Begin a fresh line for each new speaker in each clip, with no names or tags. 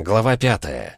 Глава пятая.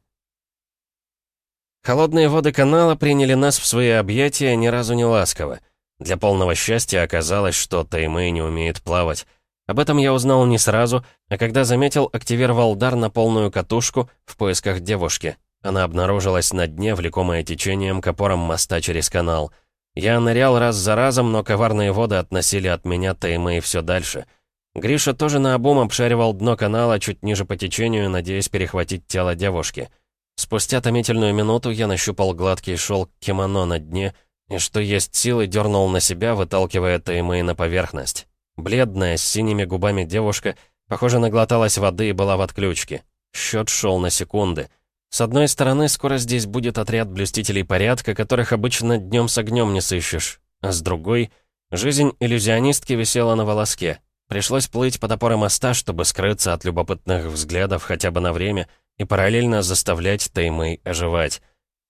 Холодные воды канала приняли нас в свои объятия ни разу не ласково. Для полного счастья оказалось, что Таймэй не умеет плавать. Об этом я узнал не сразу, а когда заметил, активировал дар на полную катушку в поисках девушки. Она обнаружилась на дне, влекомая течением к опорам моста через канал. Я нырял раз за разом, но коварные воды относили от меня Таймэй все дальше — Гриша тоже наобум обшаривал дно канала чуть ниже по течению, надеясь перехватить тело девушки. Спустя томительную минуту я нащупал гладкий шелк кимоно на дне и, что есть силы, дернул на себя, выталкивая Таймэй на поверхность. Бледная, с синими губами девушка, похоже, наглоталась воды и была в отключке. Счет шел на секунды. С одной стороны, скоро здесь будет отряд блюстителей порядка, которых обычно днем с огнем не сыщешь, а с другой — жизнь иллюзионистки висела на волоске. Пришлось плыть под опоры моста, чтобы скрыться от любопытных взглядов хотя бы на время и параллельно заставлять Таймэй оживать.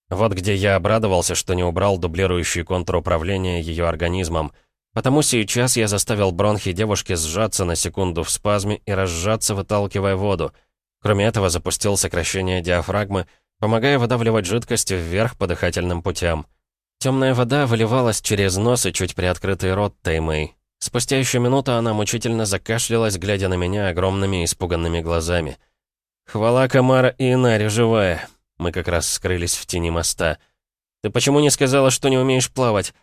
Вот где я обрадовался, что не убрал дублирующий контур управления ее организмом. Потому сейчас я заставил бронхи девушки сжаться на секунду в спазме и разжаться, выталкивая воду. Кроме этого, запустил сокращение диафрагмы, помогая выдавливать жидкость вверх по дыхательным путям. Темная вода выливалась через нос и чуть приоткрытый рот Таймэй. Спустя еще минуту она мучительно закашлялась, глядя на меня огромными испуганными глазами. «Хвала Камара и Инаре живая!» Мы как раз скрылись в тени моста. «Ты почему не сказала, что не умеешь плавать?»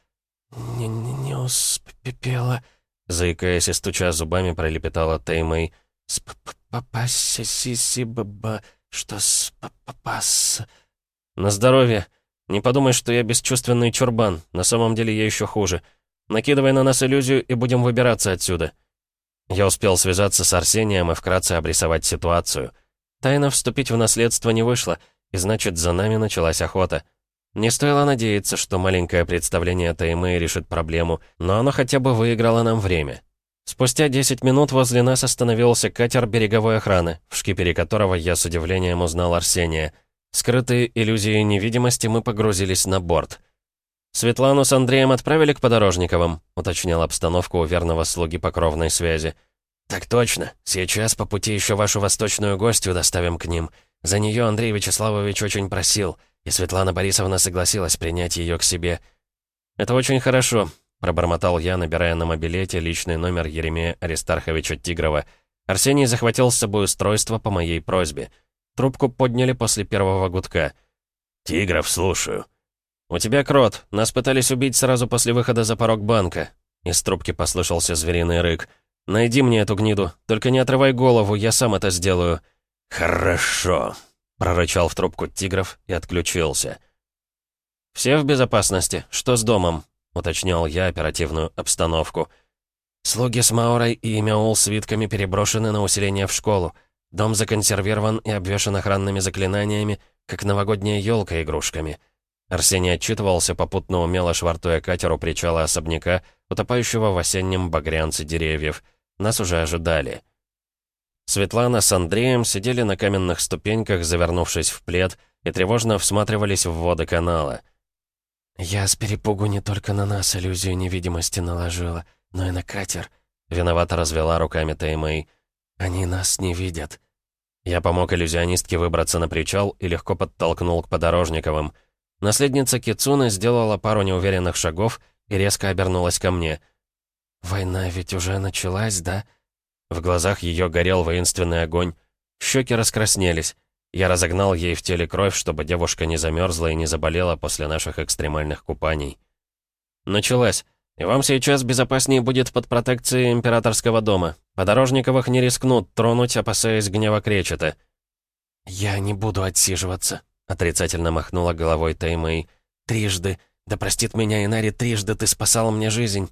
«Не, не, не успела», —
заикаясь и стуча зубами, пролепетала Теймэй.
«Спапасиси-ба-ба, что спапас...»
«На здоровье. Не подумай, что я бесчувственный чурбан. На самом деле я еще хуже. Накидывай на нас иллюзию и будем выбираться отсюда». Я успел связаться с Арсением и вкратце обрисовать ситуацию. Тайна вступить в наследство не вышла, и значит, за нами началась охота. Не стоило надеяться, что маленькое представление Таймэй решит проблему, но оно хотя бы выиграло нам время. Спустя 10 минут возле нас остановился катер береговой охраны, в шкипере которого я с удивлением узнал Арсения. Скрытые иллюзии невидимости мы погрузились на борт. «Светлану с Андреем отправили к Подорожниковым», — уточнил обстановку у верного слуги по кровной связи.
«Так точно. Сейчас по пути еще вашу восточную гостью доставим к ним. За нее Андрей Вячеславович очень просил, и Светлана Борисовна согласилась принять ее к себе».
«Это очень хорошо», — пробормотал я, набирая на мобилете личный номер Еремея Аристарховича Тигрова. Арсений захватил с собой устройство по моей просьбе. Трубку подняли после первого гудка.
«Тигров, слушаю».
«У тебя крот. Нас пытались убить сразу после выхода за порог банка». Из трубки послышался звериный рык. «Найди мне эту гниду. Только не отрывай голову, я сам это сделаю».
«Хорошо», — прорычал в трубку Тигров и отключился.
«Все в безопасности? Что с домом?» — уточнял я оперативную обстановку.
«Слуги с Маурой и Мяул свитками переброшены на усиление в школу. Дом законсервирован и обвешан охранными заклинаниями, как новогодняя елка игрушками».
Арсений отчитывался, попутно умело швартуя катер у причала особняка, утопающего в осеннем багрянце деревьев. Нас уже ожидали. Светлана с Андреем сидели на каменных ступеньках, завернувшись в плед, и тревожно всматривались в воды канала.
«Я с перепугу не только на нас иллюзию невидимости наложила, но и на катер», — виновато развела руками Таймэй. «Они нас не видят».
Я помог иллюзионистке выбраться на причал и легко подтолкнул к подорожниковым — Наследница Кицуны сделала пару неуверенных шагов и резко обернулась ко мне.
«Война ведь уже началась, да?»
В глазах ее горел воинственный огонь. Щеки раскраснелись. Я разогнал ей в теле кровь, чтобы девушка не замерзла и не заболела после наших экстремальных купаний. Началась. И вам сейчас безопаснее будет под протекцией императорского дома. Подорожниковых не рискнут тронуть, опасаясь гнева кречета.
«Я не буду отсиживаться», Отрицательно махнула головой Таймэй. «Трижды. Да простит меня Инари, трижды ты спасал мне жизнь».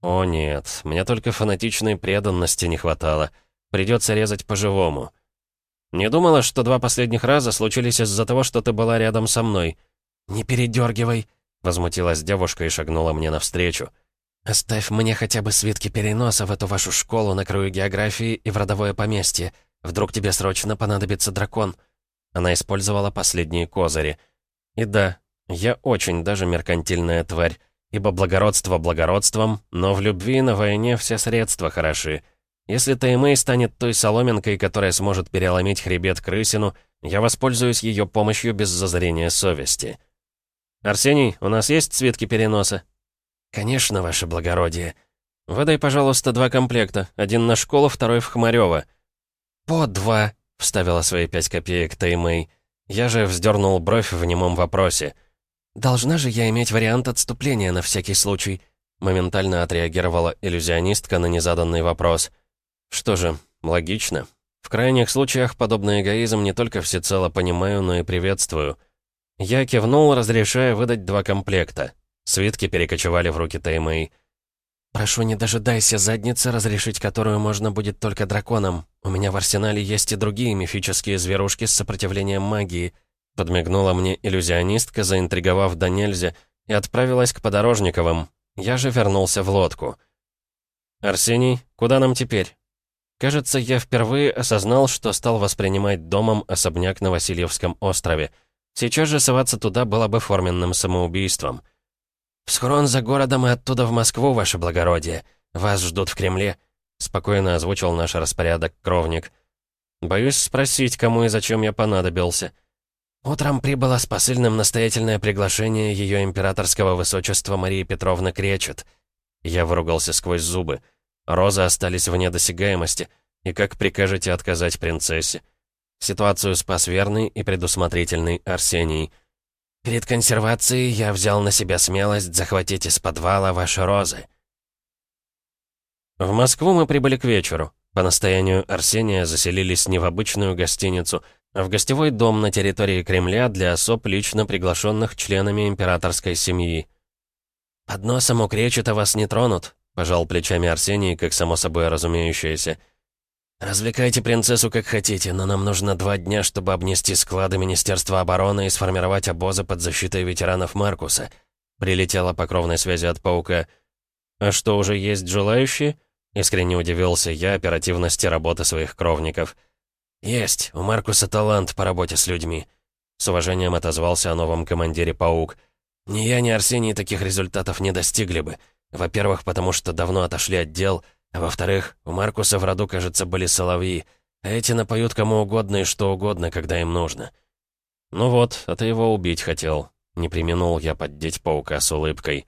«О нет, мне только фанатичной преданности не хватало. Придется резать по-живому». «Не думала, что два последних раза случились из-за того, что ты была рядом со мной».
«Не передергивай», —
возмутилась девушка и шагнула мне навстречу.
«Оставь мне хотя бы свитки переноса в эту вашу школу на краю географии и в родовое поместье. Вдруг тебе срочно понадобится дракон».
Она использовала последние козыри. И да, я очень даже меркантильная тварь, ибо благородство благородством, но в любви и на войне все средства хороши. Если Таймэй станет той соломинкой, которая сможет переломить хребет крысину, Я воспользуюсь ее помощью без зазрения совести. «Арсений, у нас есть свитки переноса?»
«Конечно, ваше благородие».
«Выдай, пожалуйста, два комплекта. Один на школу, второй в Хмарёво».
«По два», — вставила свои пять копеек Таймэй. Я же вздернул бровь в немом вопросе. «Должна же я иметь вариант отступления на всякий случай?» Моментально отреагировала иллюзионистка на незаданный вопрос. «Что же, логично. В крайних случаях подобный эгоизм не только всецело понимаю, но и приветствую». Я кивнул, разрешая выдать два комплекта. Свитки перекочевали в руки Таймэй. «Прошу, не дожидайся задницы, разрешить которую можно будет только драконам. У меня в арсенале есть и другие мифические зверушки с сопротивлением магии», подмигнула мне иллюзионистка, заинтриговав до нельзя, и отправилась к Подорожниковым. Я же вернулся в лодку.
«Арсений, куда нам теперь?» Кажется, я впервые осознал, что стал воспринимать домом особняк на Васильевском острове. Сейчас же соваться туда было бы форменным самоубийством.
«В схрон за городом и оттуда в Москву, ваше благородие. Вас ждут в Кремле», — спокойно озвучил наш распорядок кровник.
«Боюсь спросить, кому и зачем я понадобился».
Утром прибыло с посыльным настоятельное приглашение ее императорского высочества Марии Петровны Кречет.
Я выругался сквозь зубы. Розы остались вне досягаемости. И как прикажете отказать принцессе? Ситуацию спас верный и предусмотрительный Арсений.
«Перед консервацией я взял на себя смелость захватить из подвала ваши розы».
В Москву мы прибыли к вечеру. По настоянию Арсения заселились не в обычную гостиницу, а в гостевой дом на территории Кремля для особ, лично приглашенных членами императорской семьи.
«Под носом у Кречета вас не тронут», — пожал плечами Арсений, как само собой разумеющееся. «Развлекайте принцессу как хотите, но нам нужно два дня, чтобы обнести склады Министерства обороны и сформировать обозы под защитой ветеранов Маркуса», — прилетела по кровной связи от паука.
«А что, уже есть желающие?» — искренне удивился я оперативности работы своих кровников.
«Есть, у Маркуса талант по работе с людьми», — с уважением отозвался о новом командире «Паук». «Ни я, ни Арсений таких результатов не достигли бы. Во-первых, потому что давно отошли от дел, а во-вторых, у Маркуса в роду, кажется, были соловьи, а эти напоют кому угодно и что угодно, когда им нужно».
«Ну вот, а ты его убить хотел», — не применул я поддеть паука с улыбкой.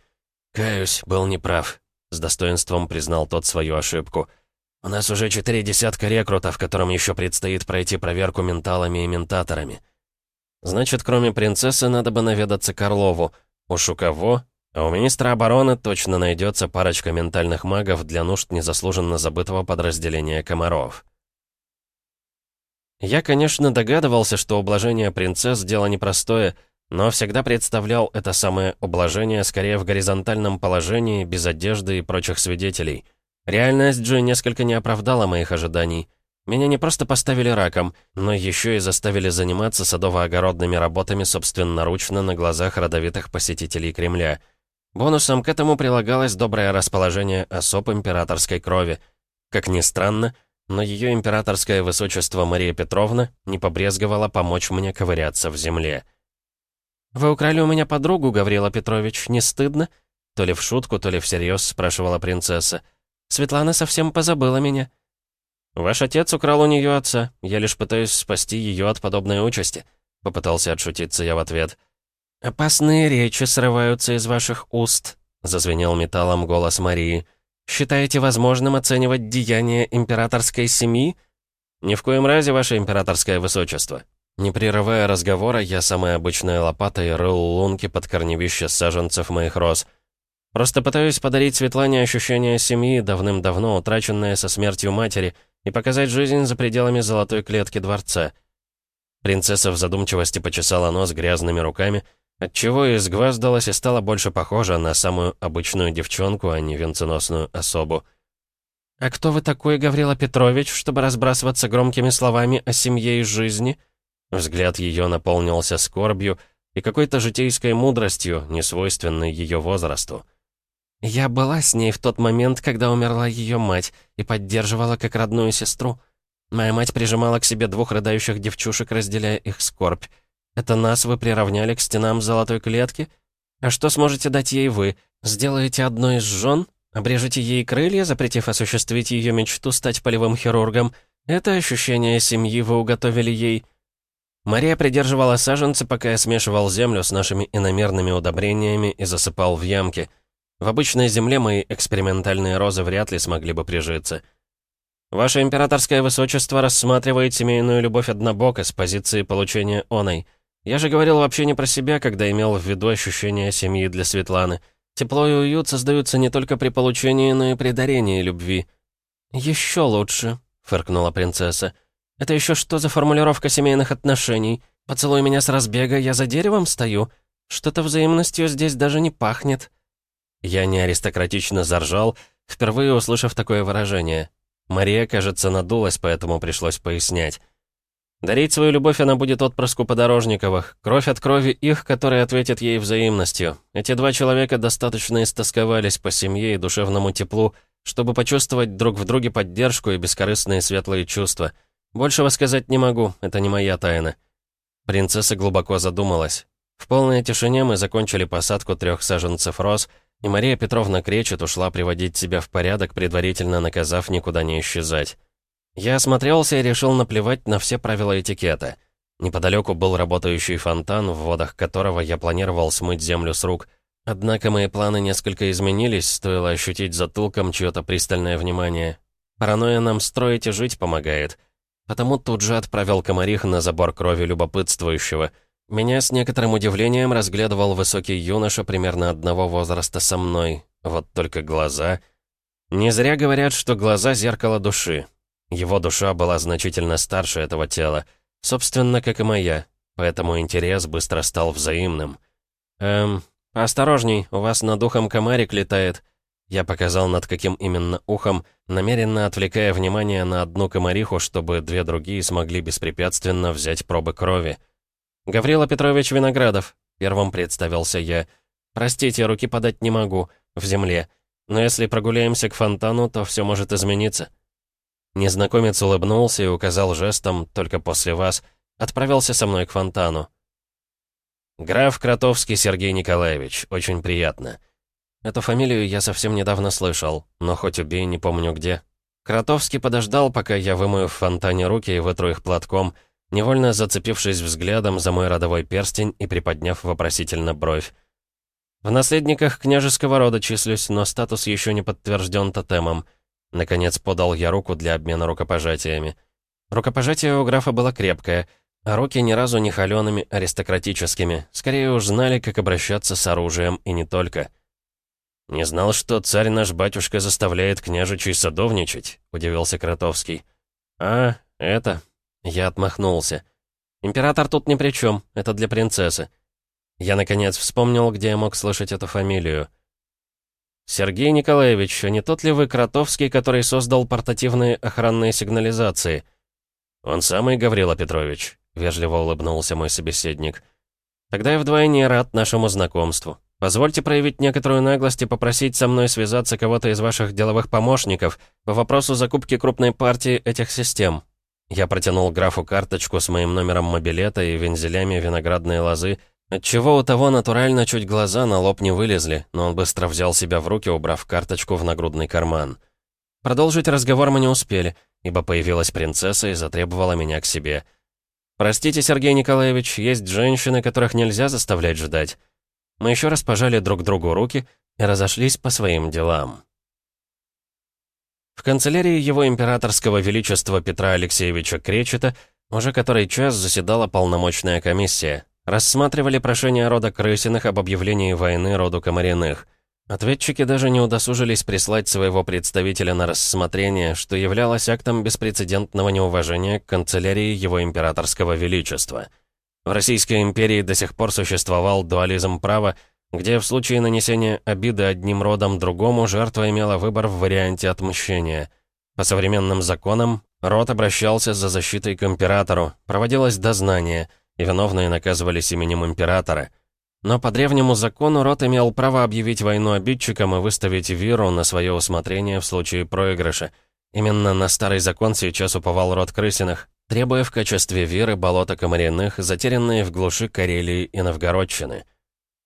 «Каюсь, был неправ», — с достоинством признал тот свою ошибку — у нас уже четыре десятка рекрутов, которым еще предстоит пройти проверку менталами и ментаторами.
Значит, кроме принцессы, надо бы наведаться Карлову. Уж у кого? А у министра обороны точно найдется парочка ментальных магов для нужд незаслуженно забытого подразделения комаров. Я, конечно, догадывался, что ублажение принцесс — дело непростое, но всегда представлял это самое ублажение скорее в горизонтальном положении, без одежды и прочих свидетелей — Реальность же несколько не оправдала моих ожиданий. Меня не просто поставили раком, но еще и заставили заниматься садово-огородными работами собственноручно на глазах родовитых посетителей Кремля. Бонусом к этому прилагалось доброе расположение особ императорской крови. Как ни странно, но ее императорское высочество Мария Петровна не побрезговала помочь мне ковыряться в земле. «Вы украли у меня подругу, Гаврила Петрович, не стыдно?» То ли в шутку, то ли всерьез спрашивала принцесса. Светлана совсем позабыла меня». «Ваш отец украл у нее отца. Я лишь пытаюсь спасти ее от подобной участи», — попытался отшутиться я в ответ. «Опасные речи срываются из ваших уст», — зазвенел металлом голос Марии. «Считаете возможным оценивать деяния императорской семьи?» «Ни в коем разе, ваше императорское высочество». Не прерывая разговора, я самой обычной лопатой рыл лунки под корневище саженцев моих роз — Просто пытаюсь подарить Светлане ощущение семьи, давным-давно утраченное со смертью матери, и показать жизнь за пределами золотой клетки дворца. Принцесса в задумчивости почесала нос грязными руками, отчего и сгваздалась и стала больше похожа на самую обычную девчонку, а не венценосную особу. «А кто вы такой, Гаврила Петрович, чтобы разбрасываться громкими словами о семье и жизни?» Взгляд ее наполнился скорбью и какой-то житейской мудростью, несвойственной ее возрасту. Я была с ней в тот момент, когда умерла ее мать, и поддерживала как родную сестру. Моя мать прижимала к себе двух рыдающих девчушек, разделяя их скорбь. Это нас вы приравняли к стенам золотой клетки? А что сможете дать ей вы? Сделаете одной из жен? Обрежете ей крылья, запретив осуществить ее мечту стать полевым хирургом? Это ощущение семьи вы уготовили ей?» Мария придерживала саженцы, пока я смешивал землю с нашими иномерными удобрениями и засыпал в ямки. В обычной земле мои экспериментальные розы вряд ли смогли бы прижиться. Ваше императорское высочество рассматривает семейную любовь однобоко с позиции получения оной. Я же говорил вообще не про себя, когда имел в виду ощущение семьи для Светланы. Тепло и уют создаются не только при получении, но и при дарении любви. «Еще лучше», — фыркнула принцесса. «Это еще что за формулировка семейных отношений? Поцелуй меня с разбега, я за деревом стою? Что-то взаимностью здесь даже не пахнет». Я не аристократично заржал, впервые услышав такое выражение. Мария, кажется, надулась, поэтому пришлось пояснять. Дарить свою любовь она будет отпрыску подорожниковых. Кровь от крови их, которая ответит ей взаимностью. Эти два человека достаточно истосковались по семье и душевному теплу, чтобы почувствовать друг в друге поддержку и бескорыстные светлые чувства. Большего сказать не могу, это не моя тайна. Принцесса глубоко задумалась. В полной тишине мы закончили посадку трех саженцев роз, и Мария Петровна Кречет ушла приводить себя в порядок, предварительно наказав никуда не исчезать. Я осмотрелся и решил наплевать на все правила этикета. Неподалеку был работающий фонтан, в водах которого я планировал смыть землю с рук — Однако мои планы несколько изменились, стоило ощутить затылком чье-то пристальное внимание. Паранойя нам строить и жить помогает. Потому тут же отправил комарих на забор крови любопытствующего. Меня с некоторым удивлением разглядывал высокий юноша примерно одного возраста со мной. Вот только глаза... Не зря говорят, что глаза — зеркало души. Его душа была значительно старше этого тела, собственно, как и моя, поэтому интерес быстро стал взаимным. Эм, «Осторожней, у вас над ухом комарик летает». Я показал, над каким именно ухом, намеренно отвлекая внимание на одну комариху, чтобы две другие смогли беспрепятственно взять пробы крови. «Гаврила Петрович Виноградов», — первым представился я. «Простите, руки подать не могу, в земле. Но если прогуляемся к фонтану, то все может измениться». Незнакомец улыбнулся и указал жестом, только после вас, отправился со мной к фонтану. «Граф Кротовский Сергей Николаевич, очень приятно». Эту фамилию я совсем недавно слышал, но хоть убей, не помню где. Кротовский подождал, пока я вымою в фонтане руки и вытру их платком, невольно зацепившись взглядом за мой родовой перстень и приподняв вопросительно бровь. В наследниках княжеского рода числюсь, но статус еще не подтвержден тотемом. Наконец подал я руку для обмена рукопожатиями. Рукопожатие у графа было крепкое — а руки ни разу не холеными аристократическими, скорее уж знали, как обращаться с оружием и не только. «Не знал, что царь наш батюшка заставляет княжичей садовничать», — удивился Кротовский. «А, это...» — я отмахнулся. «Император тут ни при чем, это для принцессы». Я, наконец, вспомнил, где я мог слышать эту фамилию. «Сергей Николаевич, а не тот ли вы Кротовский, который создал портативные охранные сигнализации?» «Он самый, Гаврила Петрович», — вежливо улыбнулся мой собеседник. «Тогда я вдвойне рад нашему знакомству. Позвольте проявить некоторую наглость и попросить со мной связаться кого-то из ваших деловых помощников по вопросу закупки крупной партии этих систем». Я протянул графу карточку с моим номером мобилета и вензелями виноградной лозы, отчего у того натурально чуть глаза на лоб не вылезли, но он быстро взял себя в руки, убрав карточку в нагрудный карман. Продолжить разговор мы не успели, ибо появилась принцесса и затребовала меня к себе. «Простите, Сергей Николаевич, есть женщины, которых нельзя заставлять ждать». Мы еще раз пожали друг другу руки и разошлись по своим делам. В канцелярии его императорского величества Петра Алексеевича Кречета уже который час заседала полномочная комиссия. Рассматривали прошение рода Крысиных об объявлении войны роду Комариных. Ответчики даже не удосужились прислать своего представителя на рассмотрение, что являлось актом беспрецедентного неуважения к канцелярии его императорского величества. В Российской империи до сих пор существовал дуализм права, где в случае нанесения обиды одним родом другому жертва имела выбор в варианте отмщения. По современным законам, род обращался за защитой к императору, проводилось дознание, и виновные наказывались именем императора – но по древнему закону род имел право объявить войну обидчикам и выставить Виру на свое усмотрение в случае проигрыша. Именно на старый закон сейчас уповал род Крысиных, требуя в качестве Виры болота Комариных, затерянные в глуши Карелии и Новгородчины.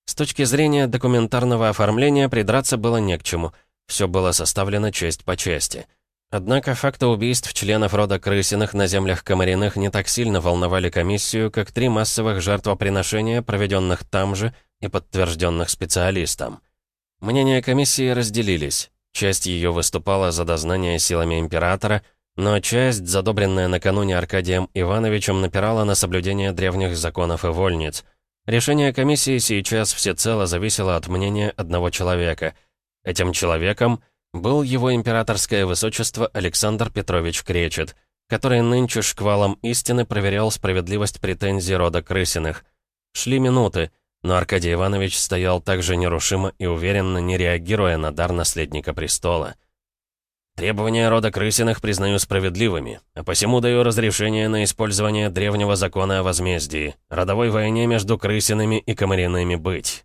С точки зрения документарного оформления придраться было не к чему, все было составлено честь по чести. Однако факты убийств членов рода Крысиных на землях Комариных не так сильно волновали комиссию, как три массовых жертвоприношения, проведенных там же и подтвержденных специалистом. Мнения комиссии разделились. Часть ее выступала за дознание силами императора, но часть, задобренная накануне Аркадием Ивановичем, напирала на соблюдение древних законов и вольниц. Решение комиссии сейчас всецело зависело от мнения одного человека. Этим человеком был его императорское высочество Александр Петрович Кречет, который нынче шквалом истины проверял справедливость претензий рода Крысиных. Шли минуты, но Аркадий Иванович стоял так же нерушимо и уверенно, не реагируя на дар наследника престола. Требования рода Крысиных признаю справедливыми, а посему даю разрешение на использование древнего закона о возмездии, родовой войне между Крысиными и Комариными быть.